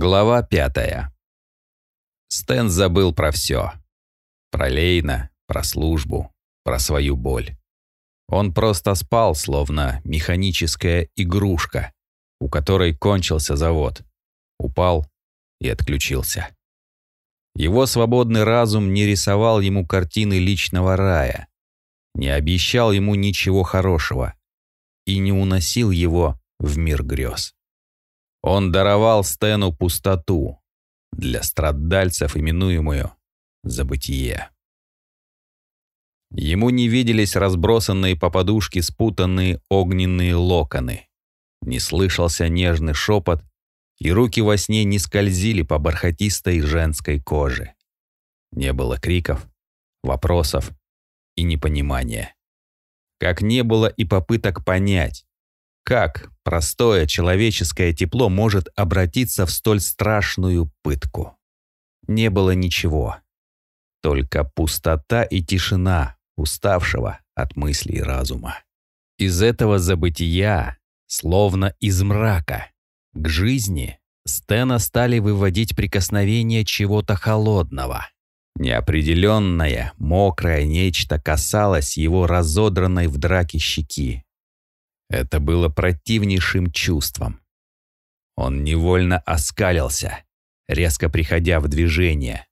Глава пятая. Стэн забыл про все. Про Лейна, про службу, про свою боль. Он просто спал, словно механическая игрушка, у которой кончился завод. Упал и отключился. Его свободный разум не рисовал ему картины личного рая, не обещал ему ничего хорошего и не уносил его в мир грез. Он даровал Стэну пустоту, для страдальцев именуемую забытие. Ему не виделись разбросанные по подушке спутанные огненные локоны. Не слышался нежный шепот, и руки во сне не скользили по бархатистой женской коже. Не было криков, вопросов и непонимания. Как не было и попыток понять, как простое человеческое тепло может обратиться в столь страшную пытку? Не было ничего. Только пустота и тишина уставшего от мыслей разума. Из этого забытия, словно из мрака, к жизни Стена стали выводить прикосновение чего-то холодного. Неопределенное, мокрое нечто касалось его разодранной в драке щеки. Это было противнейшим чувством. Он невольно оскалился, резко приходя в движение.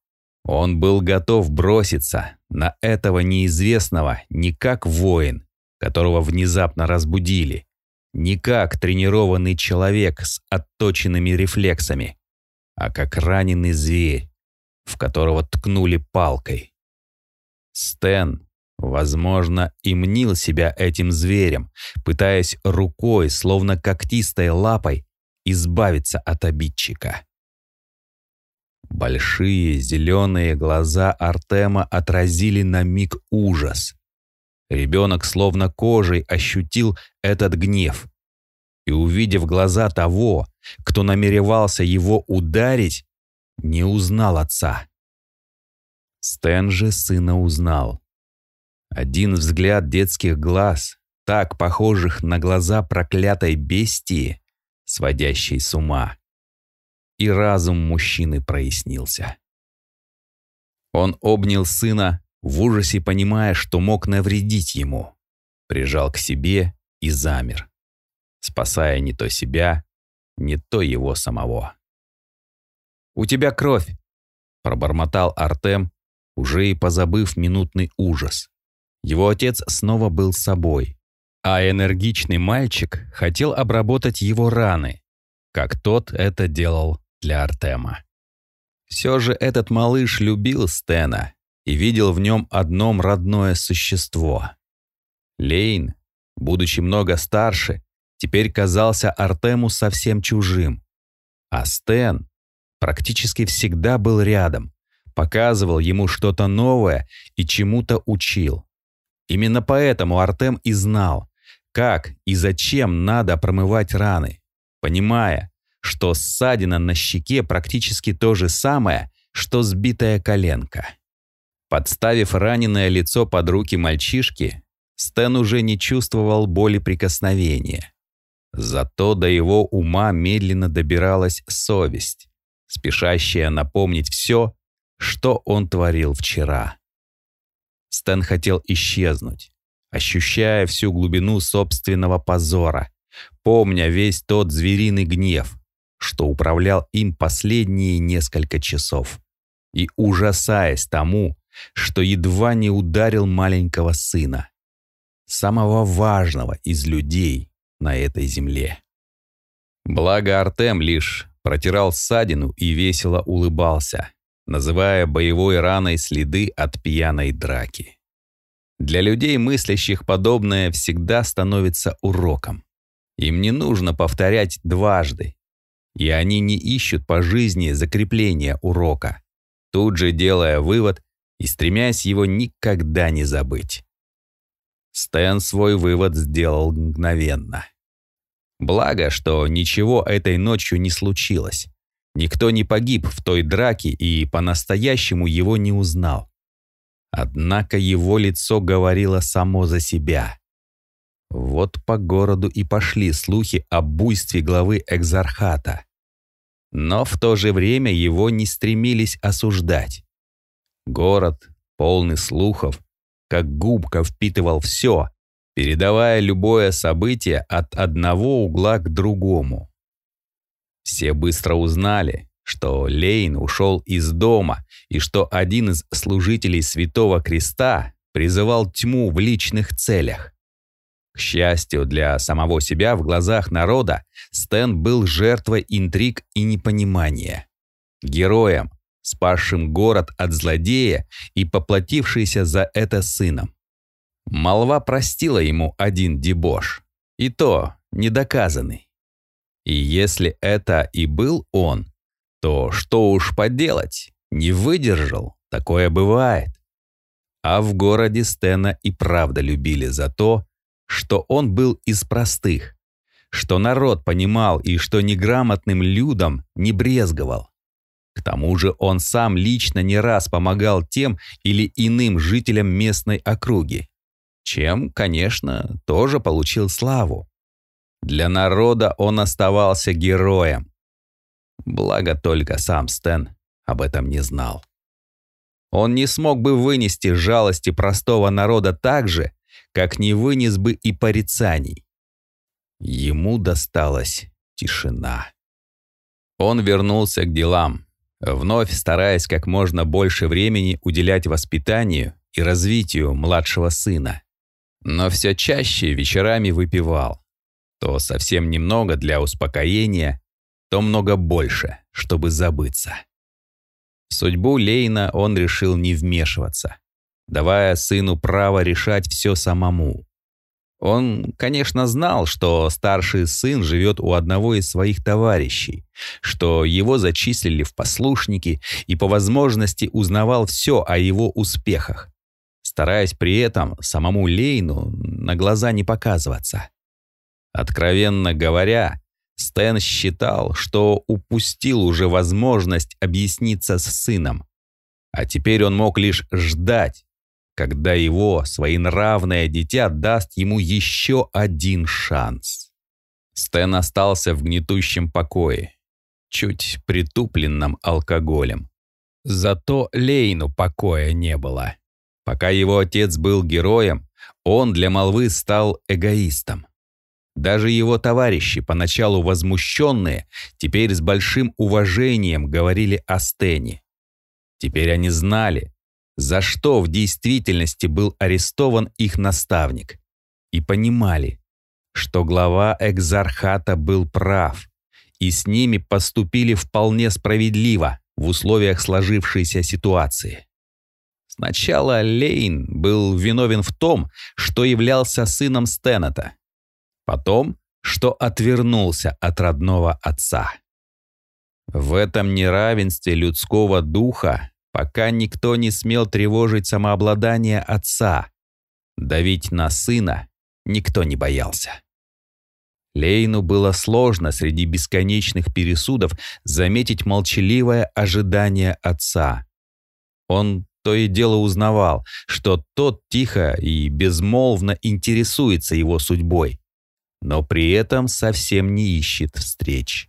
Он был готов броситься на этого неизвестного не как воин, которого внезапно разбудили, не как тренированный человек с отточенными рефлексами, а как раненый зверь, в которого ткнули палкой. Стэн Возможно, и мнил себя этим зверем, пытаясь рукой, словно когтистой лапой, избавиться от обидчика. Большие зеленые глаза Артема отразили на миг ужас. Ребенок словно кожей ощутил этот гнев. И, увидев глаза того, кто намеревался его ударить, не узнал отца. Стэн же сына узнал. Один взгляд детских глаз, так похожих на глаза проклятой бестии, сводящей с ума. И разум мужчины прояснился. Он обнял сына, в ужасе понимая, что мог навредить ему. Прижал к себе и замер, спасая не то себя, не то его самого. «У тебя кровь!» – пробормотал Артем, уже и позабыв минутный ужас. Его отец снова был собой, а энергичный мальчик хотел обработать его раны, как тот это делал для Артема. Все же этот малыш любил Стена и видел в нем одном родное существо. Лейн, будучи много старше, теперь казался Артему совсем чужим. А Стэн практически всегда был рядом, показывал ему что-то новое и чему-то учил. Именно поэтому Артем и знал, как и зачем надо промывать раны, понимая, что ссадина на щеке практически то же самое, что сбитая коленка. Подставив раненое лицо под руки мальчишки, Стэн уже не чувствовал боли прикосновения. Зато до его ума медленно добиралась совесть, спешащая напомнить все, что он творил вчера. Стэн хотел исчезнуть, ощущая всю глубину собственного позора, помня весь тот звериный гнев, что управлял им последние несколько часов, и ужасаясь тому, что едва не ударил маленького сына, самого важного из людей на этой земле. Благо Артем лишь протирал ссадину и весело улыбался, называя боевой раной следы от пьяной драки. Для людей, мыслящих подобное, всегда становится уроком. Им не нужно повторять дважды, и они не ищут по жизни закрепления урока, тут же делая вывод и стремясь его никогда не забыть. Стэн свой вывод сделал мгновенно. Благо, что ничего этой ночью не случилось. Никто не погиб в той драке и по-настоящему его не узнал. Однако его лицо говорило само за себя. Вот по городу и пошли слухи о буйстве главы Экзархата. но в то же время его не стремились осуждать. Город, полный слухов, как губка впитывал все, передавая любое событие от одного угла к другому. Все быстро узнали, что Лейн ушел из дома и что один из служителей Святого Креста призывал тьму в личных целях. К счастью для самого себя в глазах народа, Стэн был жертвой интриг и непонимания. Героем, спасшим город от злодея и поплатившийся за это сыном. Молва простила ему один дебош, и то недоказанный. И если это и был он, то что уж поделать, не выдержал, такое бывает. А в городе Стена и правда любили за то, что он был из простых, что народ понимал и что неграмотным людям не брезговал. К тому же он сам лично не раз помогал тем или иным жителям местной округи, чем, конечно, тоже получил славу. Для народа он оставался героем. Благо только сам Стэн об этом не знал. Он не смог бы вынести жалости простого народа так же, как не вынес бы и порицаний. Ему досталась тишина. Он вернулся к делам, вновь стараясь как можно больше времени уделять воспитанию и развитию младшего сына. Но все чаще вечерами выпивал. То совсем немного для успокоения, то много больше, чтобы забыться. В судьбу Лейна он решил не вмешиваться давая сыну право решать все самому. Он, конечно, знал, что старший сын живет у одного из своих товарищей, что его зачислили в послушники и по возможности узнавал все о его успехах, стараясь при этом самому Лейну на глаза не показываться. Откровенно говоря, Стэн считал, что упустил уже возможность объясниться с сыном, а теперь он мог лишь ждать, когда его своенравное дитя даст ему еще один шанс. Стэн остался в гнетущем покое, чуть притупленном алкоголем. Зато Лейну покоя не было. Пока его отец был героем, он для молвы стал эгоистом. Даже его товарищи, поначалу возмущенные, теперь с большим уважением говорили о Стэне. Теперь они знали, за что в действительности был арестован их наставник, и понимали, что глава экзархата был прав, и с ними поступили вполне справедливо в условиях сложившейся ситуации. Сначала Лейн был виновен в том, что являлся сыном Стеннета, потом, что отвернулся от родного отца. В этом неравенстве людского духа пока никто не смел тревожить самообладание отца. Давить на сына никто не боялся. Лейну было сложно среди бесконечных пересудов заметить молчаливое ожидание отца. Он то и дело узнавал, что тот тихо и безмолвно интересуется его судьбой, но при этом совсем не ищет встреч.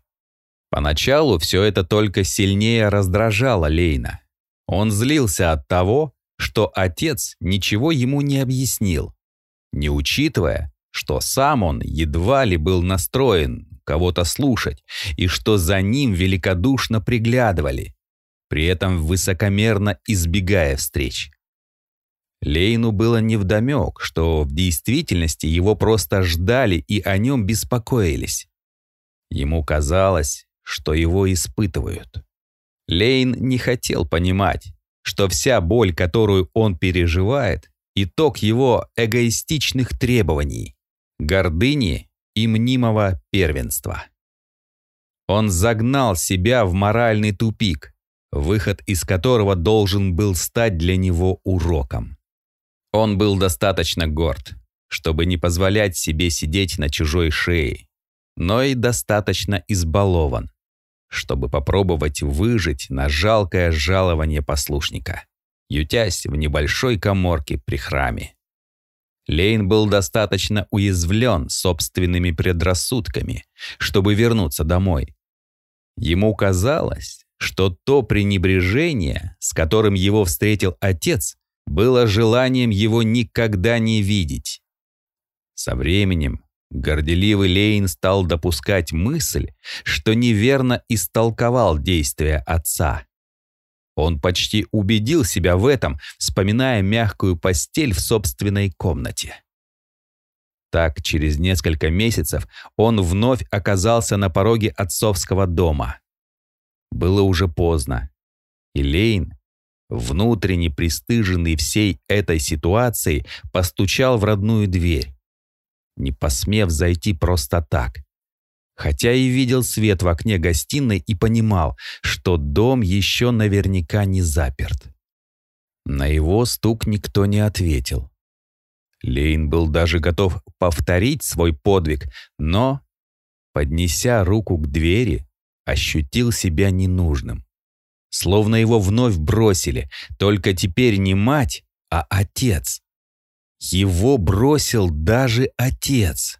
Поначалу все это только сильнее раздражало Лейна. Он злился от того, что отец ничего ему не объяснил, не учитывая, что сам он едва ли был настроен кого-то слушать и что за ним великодушно приглядывали, при этом высокомерно избегая встреч. Лейну было невдомек, что в действительности его просто ждали и о нем беспокоились. Ему казалось, что его испытывают. Лейн не хотел понимать, что вся боль, которую он переживает, итог его эгоистичных требований, гордыни и мнимого первенства. Он загнал себя в моральный тупик, выход из которого должен был стать для него уроком. Он был достаточно горд, чтобы не позволять себе сидеть на чужой шее, но и достаточно избалован, чтобы попробовать выжить на жалкое жалование послушника, ютясь в небольшой коморке при храме. Лейн был достаточно уязвлен собственными предрассудками, чтобы вернуться домой. Ему казалось, что то пренебрежение, с которым его встретил отец, было желанием его никогда не видеть. Со временем горделивый Лейн стал допускать мысль, что неверно истолковал действия отца. Он почти убедил себя в этом, вспоминая мягкую постель в собственной комнате. Так, через несколько месяцев он вновь оказался на пороге отцовского дома. Было уже поздно. И Лейн, внутренне пристыженный всей этой ситуацией, постучал в родную дверь, не посмев зайти просто так. Хотя и видел свет в окне гостиной и понимал, что дом еще наверняка не заперт. На его стук никто не ответил. Лейн был даже готов повторить свой подвиг, но, поднеся руку к двери, ощутил себя ненужным. Словно его вновь бросили, только теперь не мать, а отец. Его бросил даже отец.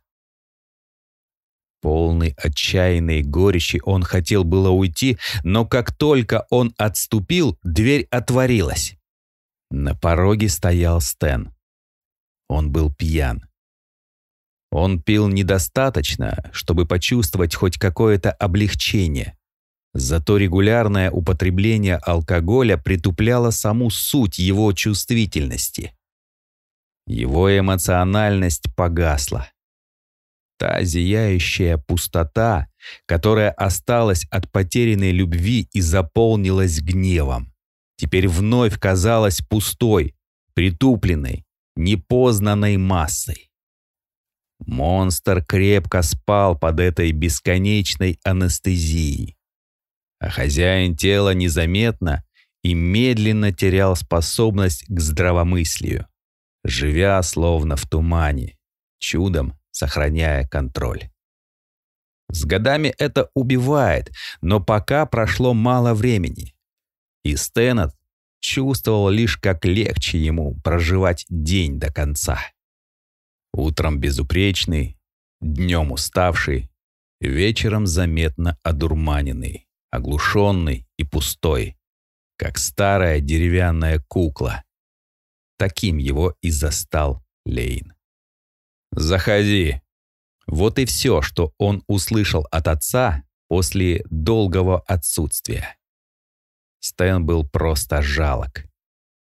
Полный отчаянной горечи он хотел было уйти, но как только он отступил, дверь отворилась. На пороге стоял Стэн. Он был пьян. Он пил недостаточно, чтобы почувствовать хоть какое-то облегчение. Зато регулярное употребление алкоголя притупляло саму суть его чувствительности. Его эмоциональность погасла. Та зияющая пустота, которая осталась от потерянной любви и заполнилась гневом, теперь вновь казалась пустой, притупленной, непознанной массой. Монстр крепко спал под этой бесконечной анестезией, а хозяин тела незаметно и медленно терял способность к здравомыслию, живя словно в тумане, чудом сохраняя контроль. С годами это убивает, но пока прошло мало времени. И Стэннет чувствовал лишь, как легче ему проживать день до конца. Утром безупречный, днем уставший, вечером заметно одурманенный, оглушенный и пустой, как старая деревянная кукла. Таким его и застал Лейн. «Заходи». Вот и все, что он услышал от отца после долгого отсутствия. Стэн был просто жалок.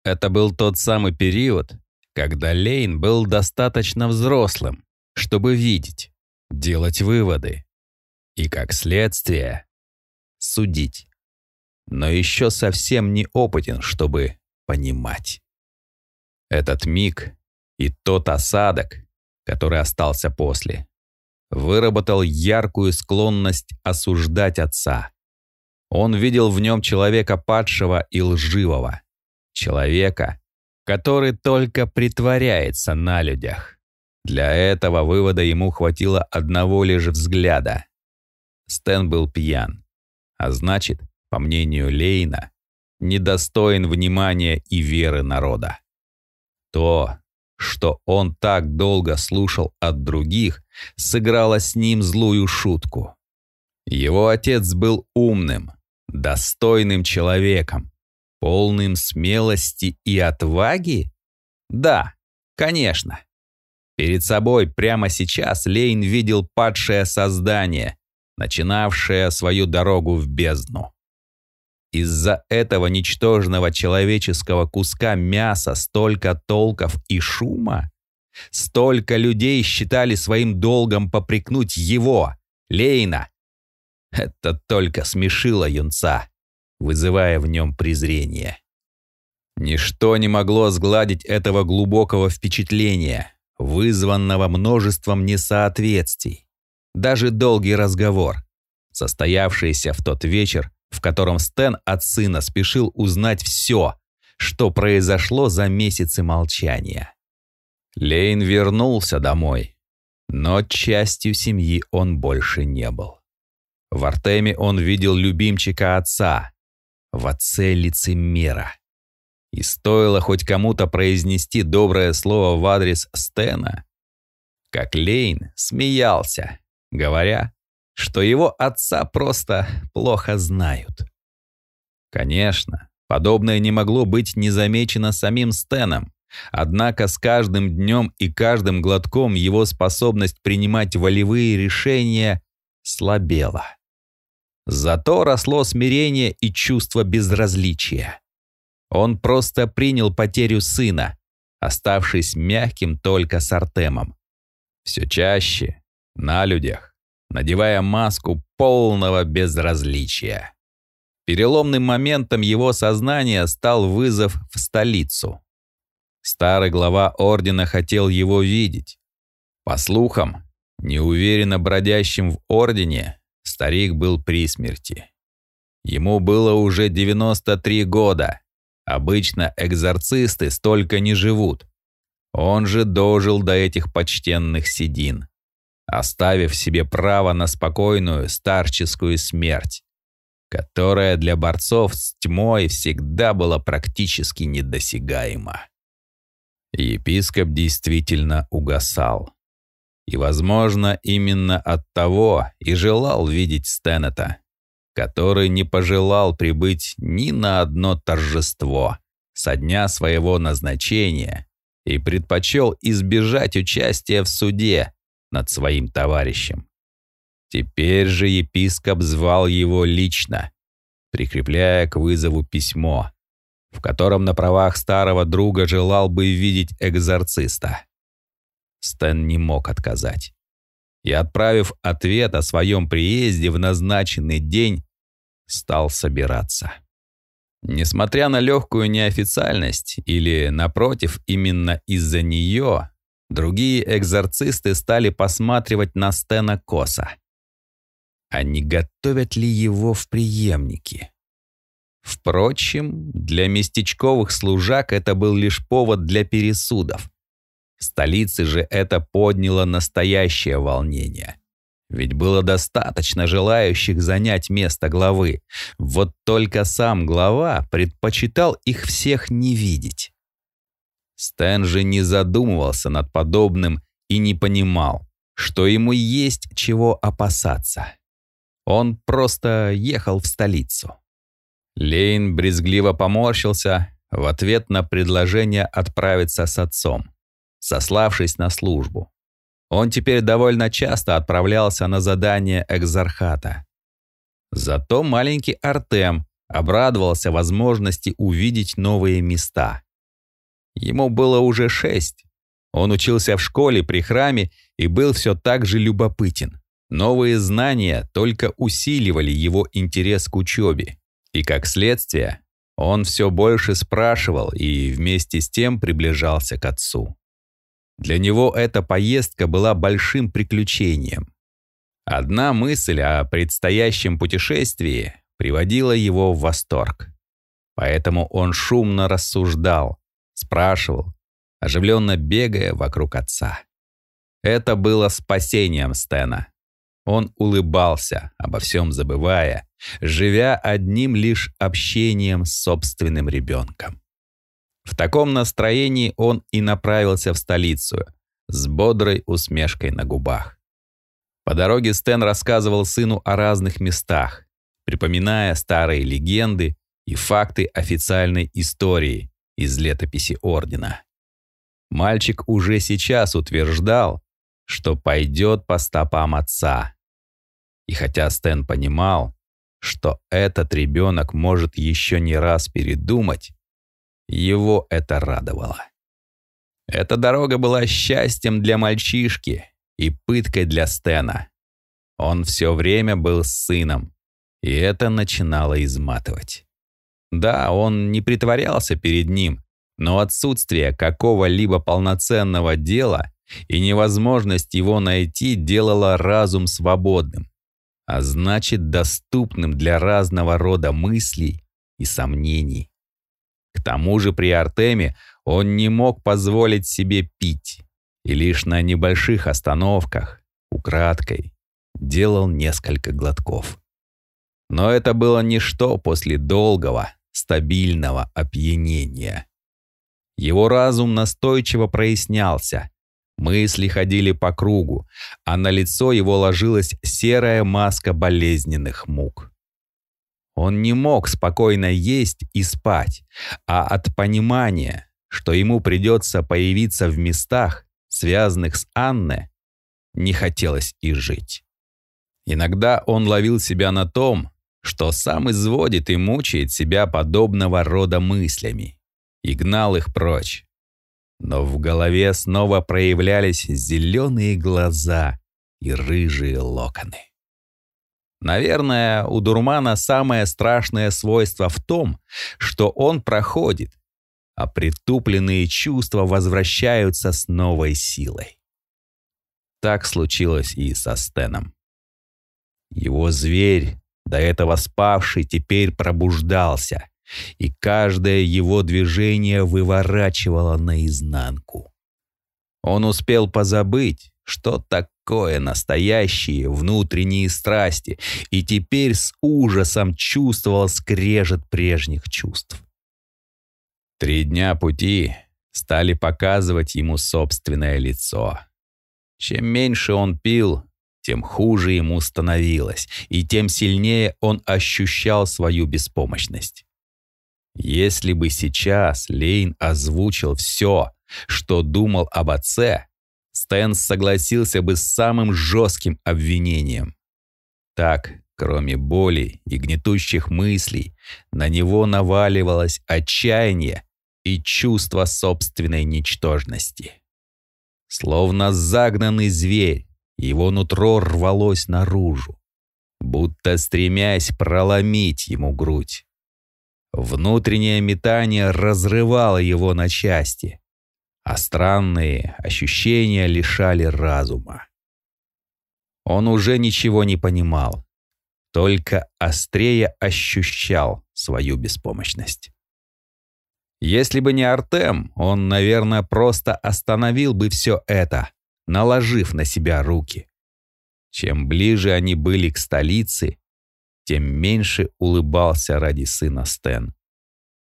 Это был тот самый период, когда Лейн был достаточно взрослым, чтобы видеть, делать выводы и, как следствие, судить. Но еще совсем не опытен, чтобы понимать. Этот миг и тот осадок, который остался после, выработал яркую склонность осуждать отца. Он видел в нем человека падшего и лживого. Человека, который только притворяется на людях. Для этого вывода ему хватило одного лишь взгляда. Стэн был пьян, а значит, по мнению Лейна, недостоин внимания и веры народа. То, что он так долго слушал от других, сыграло с ним злую шутку. Его отец был умным, достойным человеком, полным смелости и отваги? Да, конечно. Перед собой прямо сейчас Лейн видел падшее создание, начинавшее свою дорогу в бездну. Из-за этого ничтожного человеческого куска мяса столько толков и шума? Столько людей считали своим долгом попрекнуть его, Лейна. Это только смешило юнца, вызывая в нем презрение. Ничто не могло сгладить этого глубокого впечатления, вызванного множеством несоответствий. Даже долгий разговор, состоявшийся в тот вечер, в котором Стэн от сына спешил узнать все, что произошло за месяцы молчания. Лейн вернулся домой, но частью семьи он больше не был. В Артеме он видел любимчика отца, в отце лицемера. И стоило хоть кому-то произнести доброе слово в адрес Стена, как Лейн смеялся, говоря, что его отца просто плохо знают. Конечно, подобное не могло быть незамечено самим Стеном, однако с каждым днем и каждым глотком его способность принимать волевые решения слабела. Зато росло смирение и чувство безразличия. Он просто принял потерю сына, оставшись мягким только с Артемом. Все чаще, на людях, надевая маску полного безразличия. Переломным моментом его сознания стал вызов в столицу. Старый глава ордена хотел его видеть. По слухам, неуверенно бродящим в ордене, старик был при смерти. Ему было уже 93 года. Обычно экзорцисты столько не живут. Он же дожил до этих почтенных седин, оставив себе право на спокойную старческую смерть, которая для борцов с тьмой всегда была практически недосягаема. Епископ действительно угасал. И, возможно, именно от того и желал видеть Стеннета, который не пожелал прибыть ни на одно торжество со дня своего назначения и предпочел избежать участия в суде над своим товарищем. Теперь же епископ звал его лично, прикрепляя к вызову письмо, в котором на правах старого друга желал бы видеть экзорциста. Стэн не мог отказать. И, отправив ответ о своем приезде в назначенный день, стал собираться. Несмотря на легкую неофициальность, или, напротив, именно из-за нее, другие экзорцисты стали посматривать на Стена косо. А не готовят ли его в преемники? Впрочем, для местечковых служак это был лишь повод для пересудов. В столице же это подняло настоящее волнение. Ведь было достаточно желающих занять место главы. Вот только сам глава предпочитал их всех не видеть. Стэн же не задумывался над подобным и не понимал, что ему есть чего опасаться. Он просто ехал в столицу. Лейн брезгливо поморщился в ответ на предложение отправиться с отцом, сославшись на службу. Он теперь довольно часто отправлялся на задание экзархата. Зато маленький Артем обрадовался возможности увидеть новые места. Ему было уже шесть. Он учился в школе при храме и был все так же любопытен. Новые знания только усиливали его интерес к учебе. И как следствие, он все больше спрашивал и вместе с тем приближался к отцу. Для него эта поездка была большим приключением. Одна мысль о предстоящем путешествии приводила его в восторг. Поэтому он шумно рассуждал, спрашивал, оживленно бегая вокруг отца. Это было спасением Стена. Он улыбался, обо всем забывая, живя одним лишь общением с собственным ребенком. В таком настроении он и направился в столицу, с бодрой усмешкой на губах. По дороге Стэн рассказывал сыну о разных местах, припоминая старые легенды и факты официальной истории из летописи Ордена. Мальчик уже сейчас утверждал, что пойдет по стопам отца. И хотя Стэн понимал, что этот ребенок может еще не раз передумать, его это радовало. Эта дорога была счастьем для мальчишки и пыткой для Стена. Он все время был сыном, и это начинало изматывать. Да, он не притворялся перед ним, но отсутствие какого-либо полноценного дела и невозможность его найти делало разум свободным, а значит доступным для разного рода мыслей и сомнений. К тому же при Артеме он не мог позволить себе пить, и лишь на небольших остановках, украдкой, делал несколько глотков. Но это было ничто после долгого, стабильного опьянения. Его разум настойчиво прояснялся, Мысли ходили по кругу, а на лицо его ложилась серая маска болезненных мук. Он не мог спокойно есть и спать, а от понимания, что ему придется появиться в местах, связанных с Анне, не хотелось и жить. Иногда он ловил себя на том, что сам изводит и мучает себя подобного рода мыслями, и гнал их прочь. Но в голове снова проявлялись зеленые глаза и рыжие локоны. Наверное, у дурмана самое страшное свойство в том, что он проходит, а притупленные чувства возвращаются с новой силой. Так случилось и со Стеном. Его зверь, до этого спавший, теперь пробуждался, и каждое его движение выворачивало наизнанку. Он успел позабыть, что такое настоящие внутренние страсти, и теперь с ужасом чувствовал скрежет прежних чувств. Три дня пути стали показывать ему собственное лицо. Чем меньше он пил, тем хуже ему становилось, и тем сильнее он ощущал свою беспомощность. Если бы сейчас Лейн озвучил все, что думал об отце, Стэн согласился бы с самым жестким обвинением. Так, кроме боли и гнетущих мыслей, на него наваливалось отчаяние и чувство собственной ничтожности. Словно загнанный зверь, его нутро рвалось наружу, будто стремясь проломить ему грудь. Внутреннее метание разрывало его на части, а странные ощущения лишали разума. Он уже ничего не понимал, только острее ощущал свою беспомощность. Если бы не Артем, он, наверное, просто остановил бы все это, наложив на себя руки. Чем ближе они были к столице, тем меньше улыбался ради сына Стэн.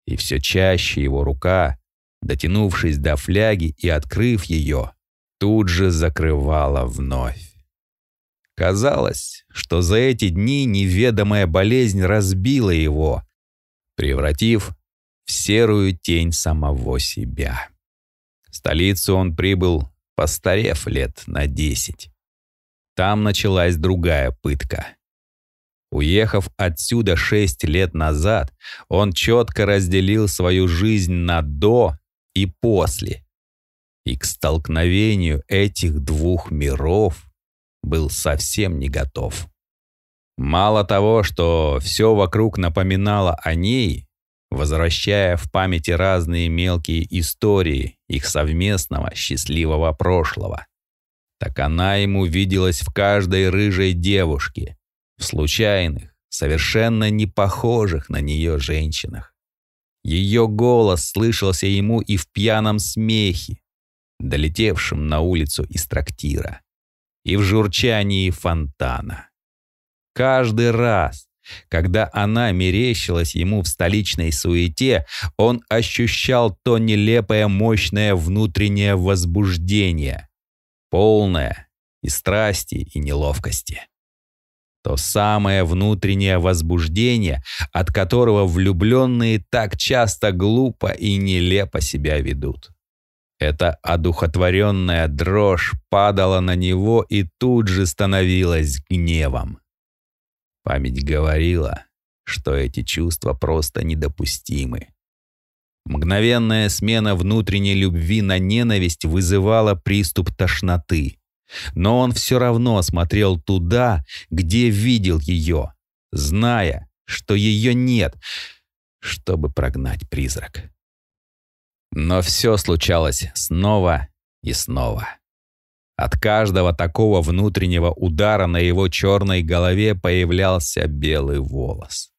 И все чаще его рука, дотянувшись до фляги и открыв ее, тут же закрывала вновь. Казалось, что за эти дни неведомая болезнь разбила его, превратив в серую тень самого себя. В столицу он прибыл постарев лет на десять. Там началась другая пытка. Уехав отсюда шесть лет назад, он четко разделил свою жизнь на «до» и «после». И к столкновению этих двух миров был совсем не готов. Мало того, что все вокруг напоминало о ней, возвращая в памяти разные мелкие истории их совместного счастливого прошлого. Так она ему виделась в каждой рыжей девушке, в случайных, совершенно не похожих на нее женщинах. Ее голос слышался ему и в пьяном смехе, долетевшем на улицу из трактира, и в журчании фонтана. Каждый раз, когда она мерещилась ему в столичной суете, он ощущал то нелепое мощное внутреннее возбуждение, полное и страсти, и неловкости. То самое внутреннее возбуждение, от которого влюбленные так часто глупо и нелепо себя ведут. Эта одухотворенная дрожь падала на него и тут же становилась гневом. Память говорила, что эти чувства просто недопустимы. Мгновенная смена внутренней любви на ненависть вызывала приступ тошноты. Но он все равно смотрел туда, где видел ее, зная, что ее нет, чтобы прогнать призрак. Но все случалось снова и снова. От каждого такого внутреннего удара на его черной голове появлялся белый волос.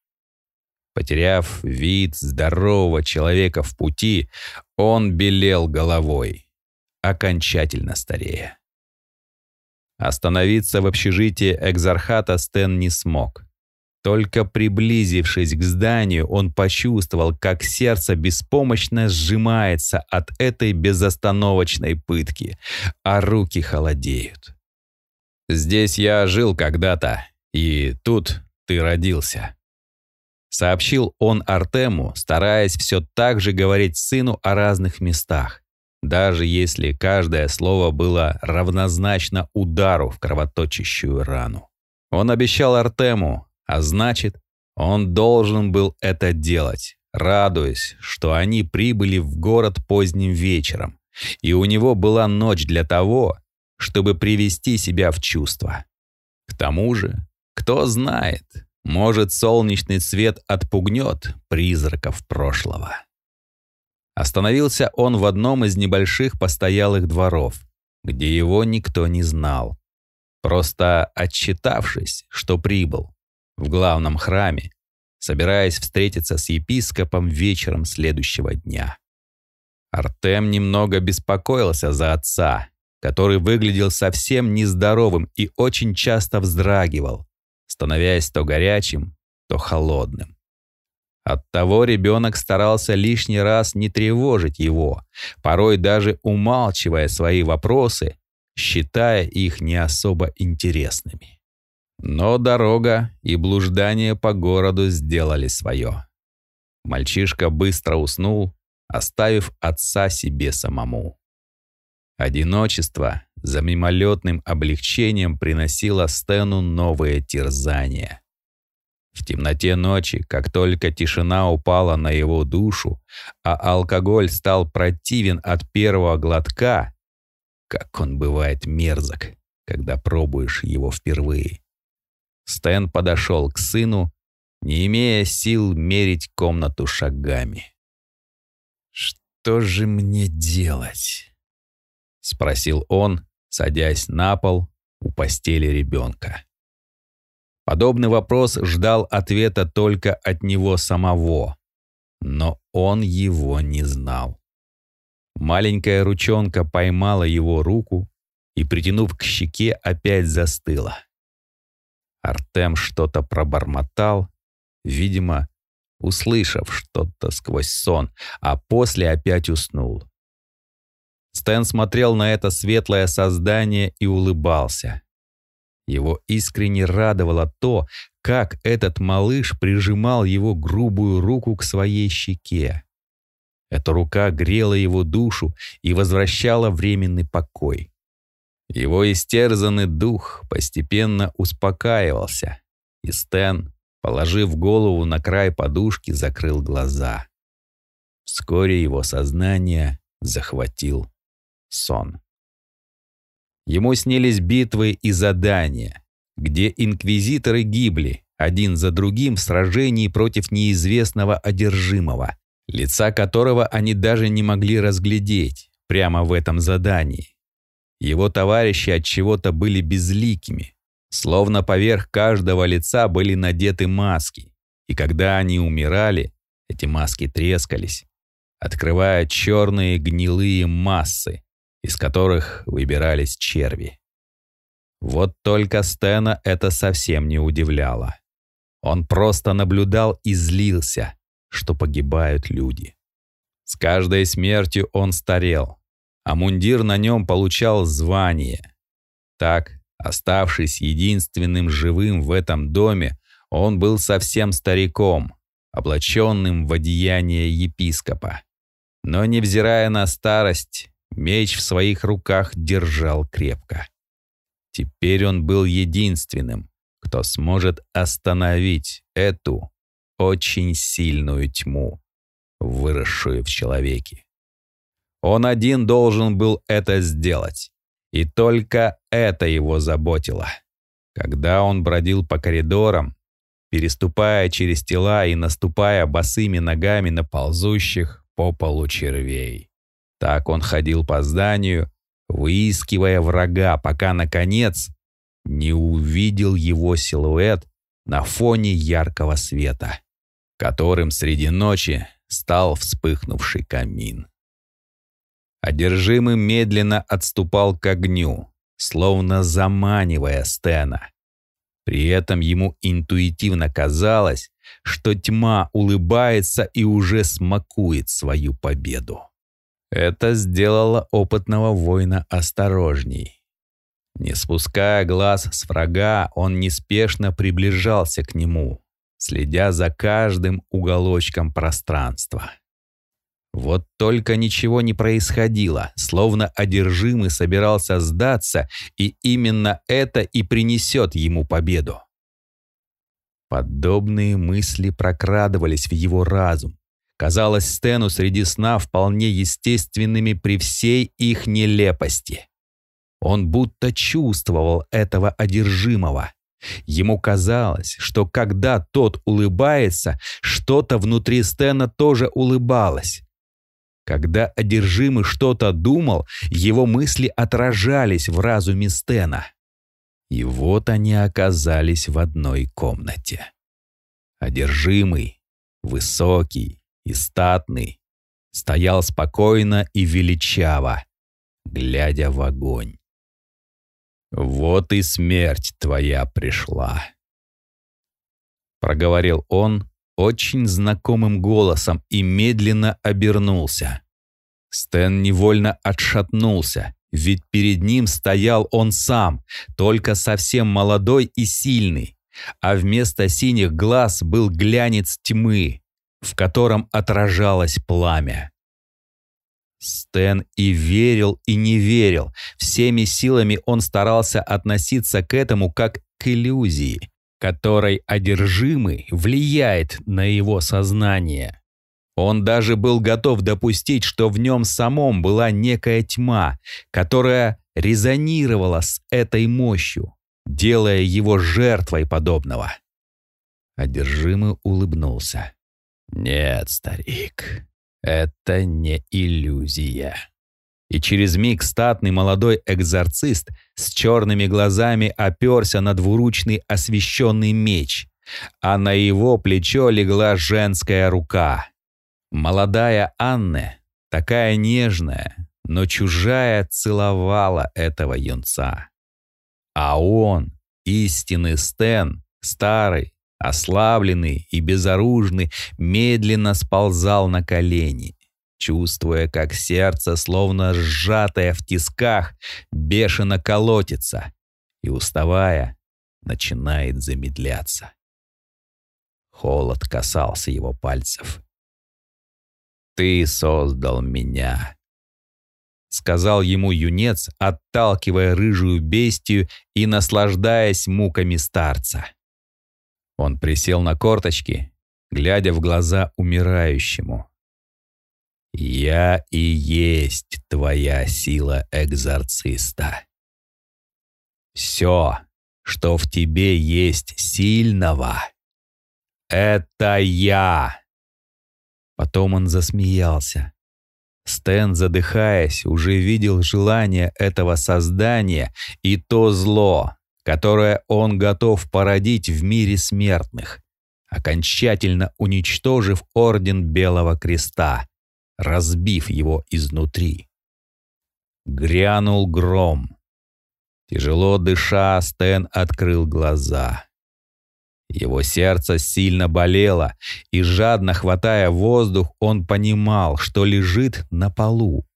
Потеряв вид здорового человека в пути, он белел головой, окончательно старея. Остановиться в общежитии экзархата Стэн не смог. Только приблизившись к зданию, он почувствовал, как сердце беспомощно сжимается от этой безостановочной пытки, а руки холодеют. «Здесь я жил когда-то, и тут ты родился», — сообщил он Артему, стараясь все так же говорить сыну о разных местах, даже если каждое слово было равнозначно удару в кровоточащую рану. Он обещал Артему, а значит, он должен был это делать, радуясь, что они прибыли в город поздним вечером, и у него была ночь для того, чтобы привести себя в чувство. К тому же, кто знает, может, солнечный свет отпугнет призраков прошлого. Остановился он в одном из небольших постоялых дворов, где его никто не знал. Просто отчитавшись, что прибыл, в главном храме, собираясь встретиться с епископом вечером следующего дня. Артем немного беспокоился за отца, который выглядел совсем нездоровым и очень часто вздрагивал, становясь то горячим, то холодным. Оттого ребенок старался лишний раз не тревожить его, порой даже умалчивая свои вопросы, считая их не особо интересными. Но дорога и блуждание по городу сделали свое. Мальчишка быстро уснул, оставив отца себе самому. Одиночество за мимолетным облегчением приносило Стэну новые терзания. В темноте ночи, как только тишина упала на его душу, а алкоголь стал противен от первого глотка, как он бывает мерзок, когда пробуешь его впервые. Стэн подошел к сыну, не имея сил мерить комнату шагами. «Что же мне делать?» — спросил он, садясь на пол у постели ребенка. Подобный вопрос ждал ответа только от него самого, но он его не знал. Маленькая ручонка поймала его руку и, притянув к щеке, опять застыла. Артем что-то пробормотал, видимо, услышав что-то сквозь сон, а после опять уснул. Стэн смотрел на это светлое создание и улыбался. Его искренне радовало то, как этот малыш прижимал его грубую руку к своей щеке. Эта рука грела его душу и возвращала временный покой. Его истерзанный дух постепенно успокаивался, и Стэн, положив голову на край подушки, закрыл глаза. Вскоре его сознание захватил сон. Ему снились битвы и задания, где инквизиторы гибли один за другим в сражении против неизвестного одержимого, лица которого они даже не могли разглядеть прямо в этом задании. Его товарищи от чего-то были безликими, словно поверх каждого лица были надеты маски, и когда они умирали, эти маски трескались, открывая черные гнилые массы, из которых выбирались черви. Вот только Стена это совсем не удивляло. Он просто наблюдал и злился, что погибают люди. С каждой смертью он старел, а мундир на нем получал звание. Так, оставшись единственным живым в этом доме, он был совсем стариком, облаченным в одеяние епископа. Но, невзирая на старость, меч в своих руках держал крепко. Теперь он был единственным, кто сможет остановить эту очень сильную тьму, выросшую в человеке. Он один должен был это сделать. И только это его заботило. Когда он бродил по коридорам, переступая через тела и наступая босыми ногами на ползущих по полу червей. Так он ходил по зданию, выискивая врага, пока, наконец, не увидел его силуэт на фоне яркого света, которым среди ночи стал вспыхнувший камин. Одержимый медленно отступал к огню, словно заманивая Стена. При этом ему интуитивно казалось, что тьма улыбается и уже смакует свою победу. Это сделало опытного воина осторожней. Не спуская глаз с врага, он неспешно приближался к нему, следя за каждым уголочком пространства. Вот только ничего не происходило, словно одержимый собирался сдаться, и именно это и принесет ему победу. Подобные мысли прокрадывались в его разум. Казалось Стэну среди сна вполне естественными при всей их нелепости. Он будто чувствовал этого одержимого. Ему казалось, что когда тот улыбается, что-то внутри Стэна тоже улыбалось. Когда одержимый что-то думал, его мысли отражались в разуме Стена. И вот они оказались в одной комнате. Одержимый, высокий и статный, стоял спокойно и величаво, глядя в огонь. «Вот и смерть твоя пришла», — проговорил он, очень знакомым голосом и медленно обернулся. Стэн невольно отшатнулся, ведь перед ним стоял он сам, только совсем молодой и сильный, а вместо синих глаз был глянец тьмы, в котором отражалось пламя. Стэн и верил, и не верил. Всеми силами он старался относиться к этому как к иллюзии, которой одержимый влияет на его сознание. Он даже был готов допустить, что в нем самом была некая тьма, которая резонировала с этой мощью, делая его жертвой подобного. Одержимый улыбнулся. «Нет, старик, это не иллюзия» и через миг статный молодой экзорцист с черными глазами оперся на двуручный освещенный меч, а на его плечо легла женская рука. Молодая Анна, такая нежная, но чужая, целовала этого юнца. А он, истинный Стэн, старый, ослабленный и безоружный, медленно сползал на колени чувствуя, как сердце, словно сжатое в тисках, бешено колотится и, уставая, начинает замедляться. Холод касался его пальцев. «Ты создал меня», — сказал ему юнец, отталкивая рыжую бестию и наслаждаясь муками старца. Он присел на корточки, глядя в глаза умирающему. Я и есть твоя сила экзорциста. Все, что в тебе есть сильного, это я. Потом он засмеялся. Стэн, задыхаясь, уже видел желание этого создания и то зло, которое он готов породить в мире смертных, окончательно уничтожив Орден Белого Креста разбив его изнутри. Грянул гром. Тяжело дыша, Стэн открыл глаза. Его сердце сильно болело, и, жадно хватая воздух, он понимал, что лежит на полу,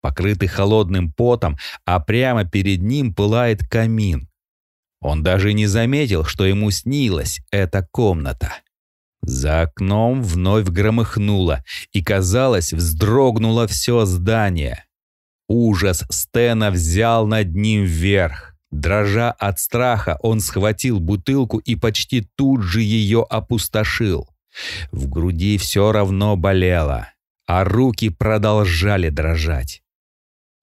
покрытый холодным потом, а прямо перед ним пылает камин. Он даже не заметил, что ему снилась эта комната. За окном вновь громыхнуло, и, казалось, вздрогнуло все здание. Ужас Стена взял над ним вверх. Дрожа от страха, он схватил бутылку и почти тут же ее опустошил. В груди все равно болело, а руки продолжали дрожать.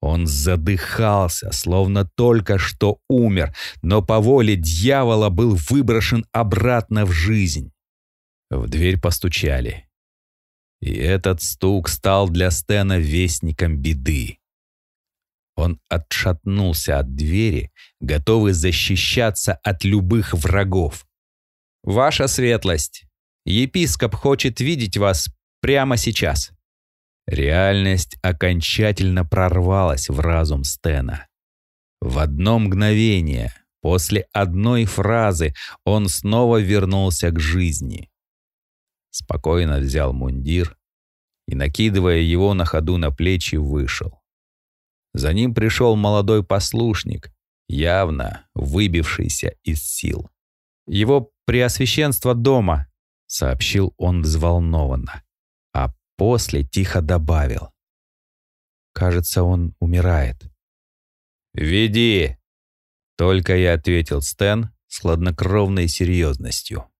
Он задыхался, словно только что умер, но по воле дьявола был выброшен обратно в жизнь. В дверь постучали. И этот стук стал для Стена вестником беды. Он отшатнулся от двери, готовый защищаться от любых врагов. «Ваша светлость! Епископ хочет видеть вас прямо сейчас!» Реальность окончательно прорвалась в разум Стена. В одно мгновение После одной фразы он снова вернулся к жизни. Спокойно взял мундир и, накидывая его на ходу на плечи, вышел. За ним пришел молодой послушник, явно выбившийся из сил. «Его преосвященство дома», — сообщил он взволнованно, а после тихо добавил. «Кажется, он умирает». «Веди!» — только и ответил Стэн с хладнокровной серьезностью.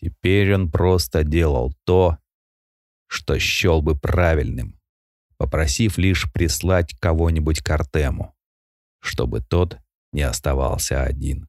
Теперь он просто делал то, что счел бы правильным, попросив лишь прислать кого-нибудь к Артему, чтобы тот не оставался один.